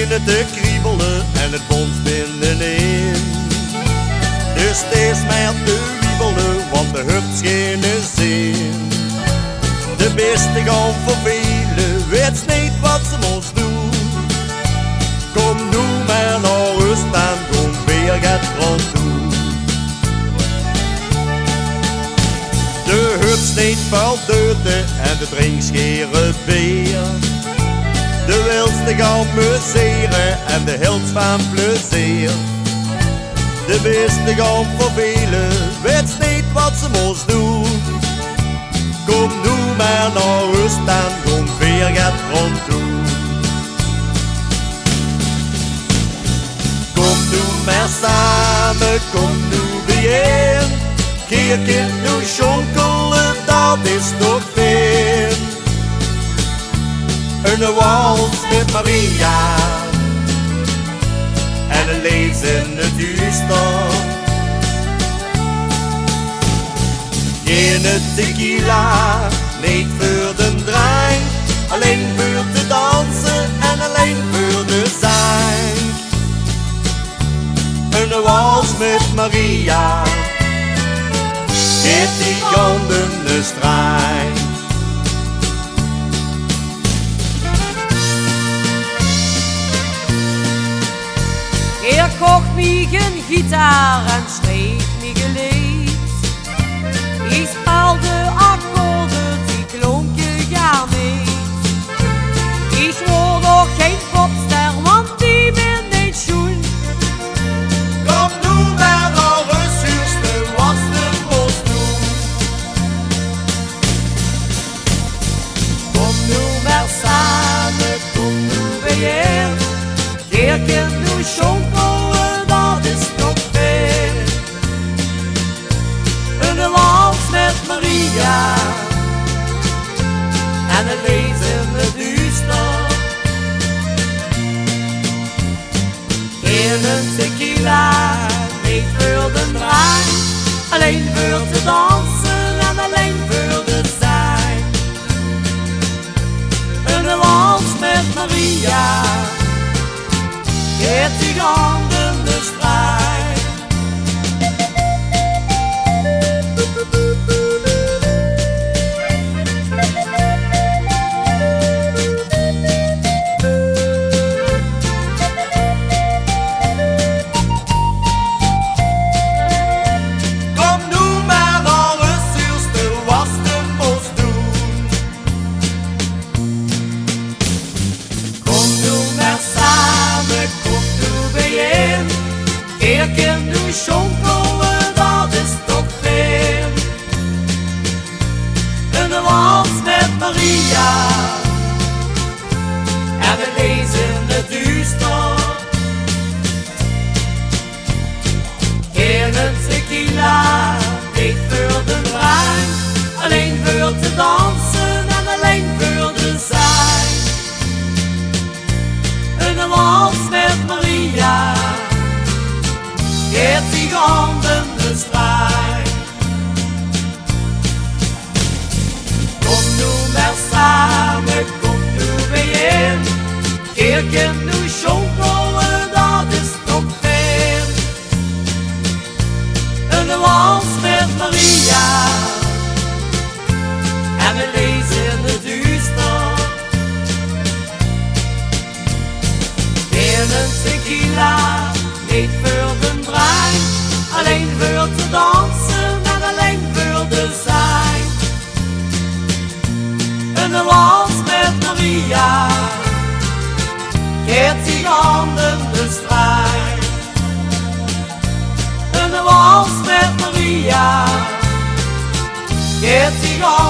beginnen te kriebelen en het bond binnenin. Dus steeds meer te wiebelen, want de hupt geen zin. De beste gaan vervelen, weet niet wat ze ons doen. Kom nu maar naar rust en kom weer het rond doen. De hup steekt verdeuten en de drinkscheren beer. De wilste gaan museren en de hield van plezier. De beste gaan vervelen, weet niet wat ze moest doen. Kom nu maar naar rust en kom weer het rond doen. Kom nu maar samen, kom nu bijeen. Keer kind nu schonkelen, dat is toch. Een wals met Maria en een lees in het duister. Geen tequila, niet voor de drank, alleen voor te dansen en alleen voor de zang. Een wals met Maria, met die gouden strijn. Er mij een alleen voor te dansen en alleen voor de zijn. Een wals met Maria, handen Maria en we lezen het duister. In een tequila, niet voor de drank, alleen voor te dansen en alleen voor de zijn. Een wals met Maria, geeft die handen de strijd. Schonkelen, dat is toch veel. Een wals met Maria, en we lezen het duister. In een tequila, niet voor de draai, alleen voor te dansen en alleen voor de zijn. Een wals met Maria, geeft die handen de strijd. Een wals met Maria, handen.